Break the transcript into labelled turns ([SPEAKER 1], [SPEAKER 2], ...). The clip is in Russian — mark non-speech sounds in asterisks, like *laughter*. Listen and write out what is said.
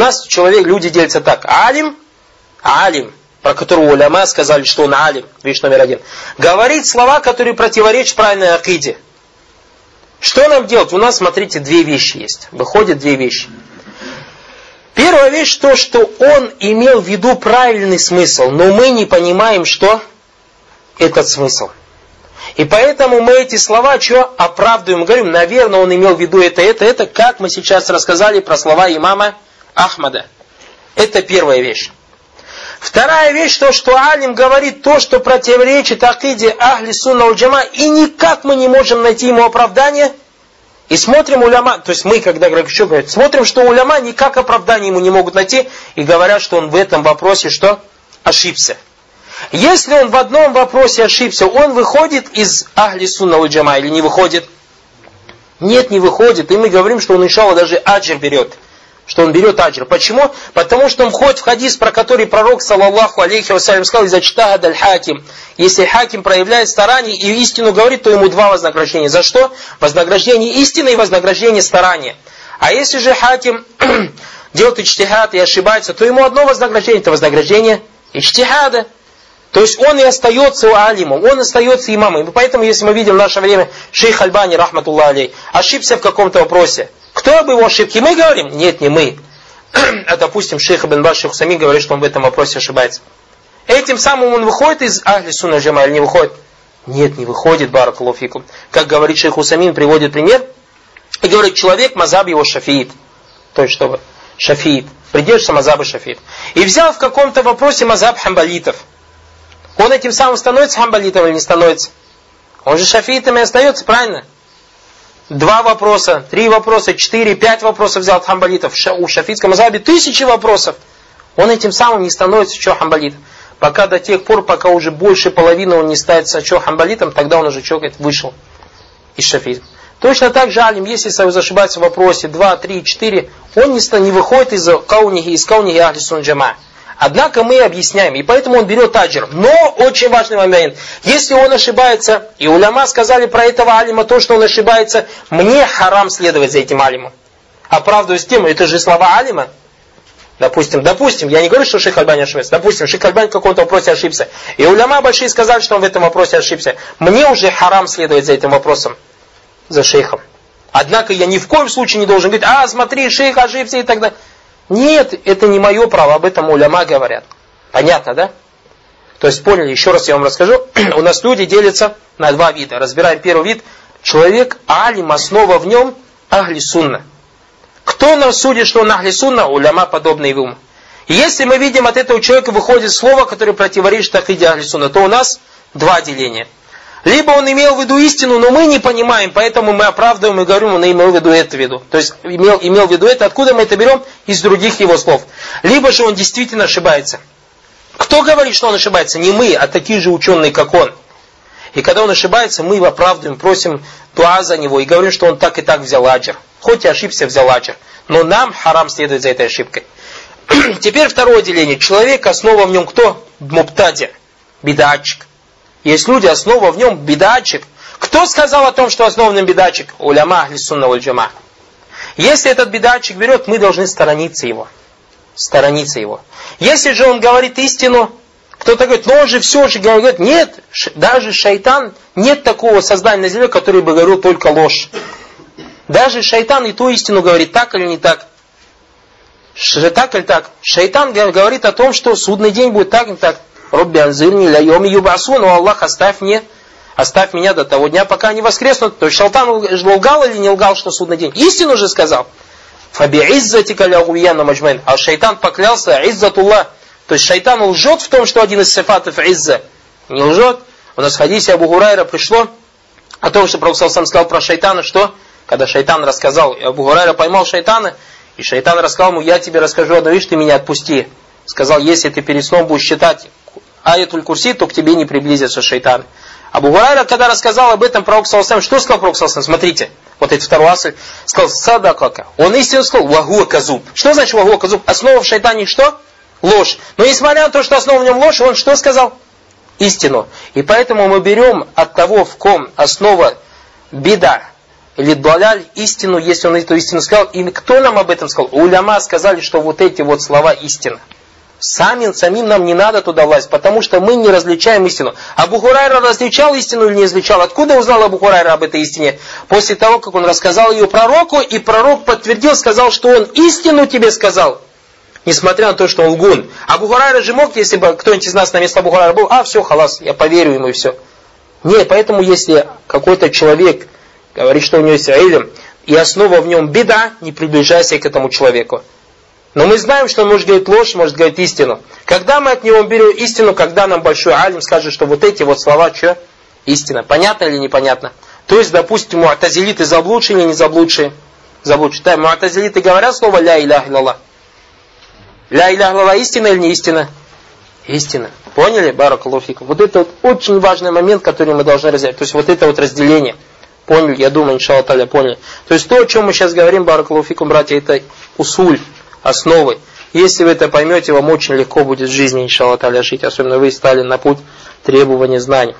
[SPEAKER 1] нас человек, люди делятся так. Алим, алим, про которого уляма сказали, что он алим, вещь номер один. Говорит слова, которые противоречат правильной акиде. Что нам делать? У нас, смотрите, две вещи есть. Выходят две вещи. Первая вещь то, что он имел в виду правильный смысл, но мы не понимаем, что этот смысл. И поэтому мы эти слова что оправдываем, говорим, наверное, он имел в виду это, это, это, как мы сейчас рассказали про слова имама Ахмада. Это первая вещь. Вторая вещь, то, что Алим говорит то, что противоречит акиде Ахли Сунна Джама, и никак мы не можем найти ему оправдание. И смотрим уляма, то есть мы, когда что говорят, смотрим, что уляма никак оправдание ему не могут найти, и говорят, что он в этом вопросе что? Ошибся. Если он в одном вопросе ошибся, он выходит из Ахли Сунна Джама или не выходит? Нет, не выходит. И мы говорим, что он, иншалла, даже аджир берет что он берет аджр. Почему? Потому что он входит в хадис, про который пророк, саллаллаху алейхи вассалям, сказал, из ачтагад аль хаким. Если хаким проявляет старание и истину говорит, то ему два вознаграждения. За что? Вознаграждение истины и вознаграждение старания. А если же хаким *clears throat* делает ичтихад и ошибается, то ему одно вознаграждение, это вознаграждение ичтихада. То есть он и остается алимом, он остается имамом. И поэтому, если мы видим в наше время шейх Альбани, рахматуллах алей, ошибся в каком-то вопросе, кто об его ошибке? Мы говорим? Нет, не мы. *clears throat* а допустим, шейх Ибн Баш Шейх говорит, что он в этом вопросе ошибается. Этим самым он выходит из Ахли Суна Джама или не выходит? Нет, не выходит, Баракалуфикум. Как говорит шейх Усамин, приводит пример, и говорит, человек, мазаб его шафиит. То есть, чтобы шафиит, придерживается мазаба шафиит. И взял в каком-то вопросе мазаб хамбалитов. Он этим самым становится хамбалитом или не становится? Он же шафиитом и остается, правильно? Два вопроса, три вопроса, четыре, пять вопросов взял от хамбалитов. У шафитском мазабе тысячи вопросов. Он этим самым не становится что хамбалитом. Пока до тех пор, пока уже больше половины он не становится что хамбалитом, тогда он уже что, говорит, вышел из шафизма. Точно так же Алим, если зашибается в вопросе 2, 3, 4, он не, не выходит из каунихи, из каунихи ахли сун джама. Однако мы объясняем, и поэтому он берет аджир. Но очень важный момент. Если он ошибается, и уляма сказали про этого алима то, что он ошибается, мне харам следовать за этим алимом. Оправдываюсь тем, это же слова алима. Допустим, допустим, я не говорю, что Шейх Альбани ошибается. Допустим, Шейх Альбани в каком-то вопросе ошибся. И уляма большие сказали, что он в этом вопросе ошибся. Мне уже харам следовать за этим вопросом. За шейхом. Однако я ни в коем случае не должен говорить, а, смотри, шейх ошибся и так далее. Нет, это не мое право, об этом уляма говорят. Понятно, да? То есть поняли, еще раз я вам расскажу. *clears throat* У нас люди делятся на два вида. Разбираем первый вид. Человек алим, основа в нем ахли сунна. Кто нам судит, что он ахли сунна? Уляма подобный ум. Если мы видим от этого человека выходит слово, которое противоречит ахиде ахли сунна, то у нас два деления – либо он имел в виду истину, но мы не понимаем, поэтому мы оправдываем и говорим, он имел в виду это виду. То есть имел, имел в виду это, откуда мы это берем? Из других его слов. Либо же он действительно ошибается. Кто говорит, что он ошибается? Не мы, а такие же ученые, как он. И когда он ошибается, мы его оправдываем, просим туа за него и говорим, что он так и так взял аджер. Хоть и ошибся, взял аджер. Но нам харам следует за этой ошибкой. *clears throat* Теперь второе деление. Человек, основа в нем кто? Муптадя, бедачик. Есть люди, основа в нем бедачик. Кто сказал о том, что основным бедачик? Уляма Ахлисунна Ульджама. Если этот бедачик берет, мы должны сторониться его. Сторониться его. Если же он говорит истину, кто-то говорит, ну он же все же говорит, нет, даже шайтан, нет такого создания на земле, который бы говорил только ложь. Даже шайтан и ту истину говорит, так или не так. Так или так. Шайтан говорит о том, что судный день будет так или так. Робби анзирни ля йоми юбасун, о Аллах, оставь мне, оставь меня до того дня, пока они воскреснут. То есть Шалтан лгал или не лгал, что судный день? Истину же сказал. فبعزتك لأغوينهم أجمعين. А шайтан поклялся, عزة الله. То есть шайтан лжет в том, что один из сифатов عزة. Не лжет. У нас в хадисе Абу Гурайра пришло о том, что Пророк сам сказал про шайтана, что когда шайтан рассказал, Абу Гурайра поймал шайтана, и шайтан рассказал ему, я тебе расскажу одну вещь, ты меня отпусти. Сказал, если ты перед сном будешь читать аятуль курси, то к тебе не приблизится шайтан. Абу Гурайра, когда рассказал об этом пророк صلى الله عليه وسلم, что сказал пророк صلى الله عليه وسلم? Смотрите, вот этот второй асль, сказал, садакака. Он истинно сказал, вагуа казуб. Что значит вагуа казуб? Основа в шайтане что? Ложь. Но несмотря на то, что основа в нем ложь, он что сказал? Истину. И поэтому мы берем от того, в ком основа беда, или даляль истину, если он эту истину сказал. И кто нам об этом сказал? Уляма сказали, что вот эти вот слова истина. Сами, самим нам не надо туда власть, потому что мы не различаем истину. Абу Хурайра различал истину или не различал? Откуда узнал Абу Хурайра об этой истине? После того, как он рассказал ее пророку, и пророк подтвердил, сказал, что он истину тебе сказал. Несмотря на то, что он лгун. Абу Хурайра же мог, если бы кто-нибудь из нас на место Абу Хурайра был, а все, халас, я поверю ему и все. Нет, поэтому если какой-то человек говорит, что у него есть аилем, и основа в нем беда, не приближайся к этому человеку. Но мы знаем, что он может говорить ложь, может говорить истину. Когда мы от него берем истину, когда нам большой алим скажет, что вот эти вот слова, что? Истина. Понятно или непонятно? То есть, допустим, муатазилиты заблудшие или не заблудшие? Заблудшие. Да, муатазилиты говорят слово ля илях илlallah. Ля илях илlallah истина или не истина? Истина. Поняли, Баракалуфикум? Вот это вот очень важный момент, который мы должны разделять. То есть, вот это вот разделение. Поняли? Я думаю, иншаллах поняли. То есть, то, о чем мы сейчас говорим, Баракалуфикум, братья, это усуль основой. Если вы это поймете, вам очень легко будет в жизни, иншаллах, жить. Особенно вы стали на путь требования знаний.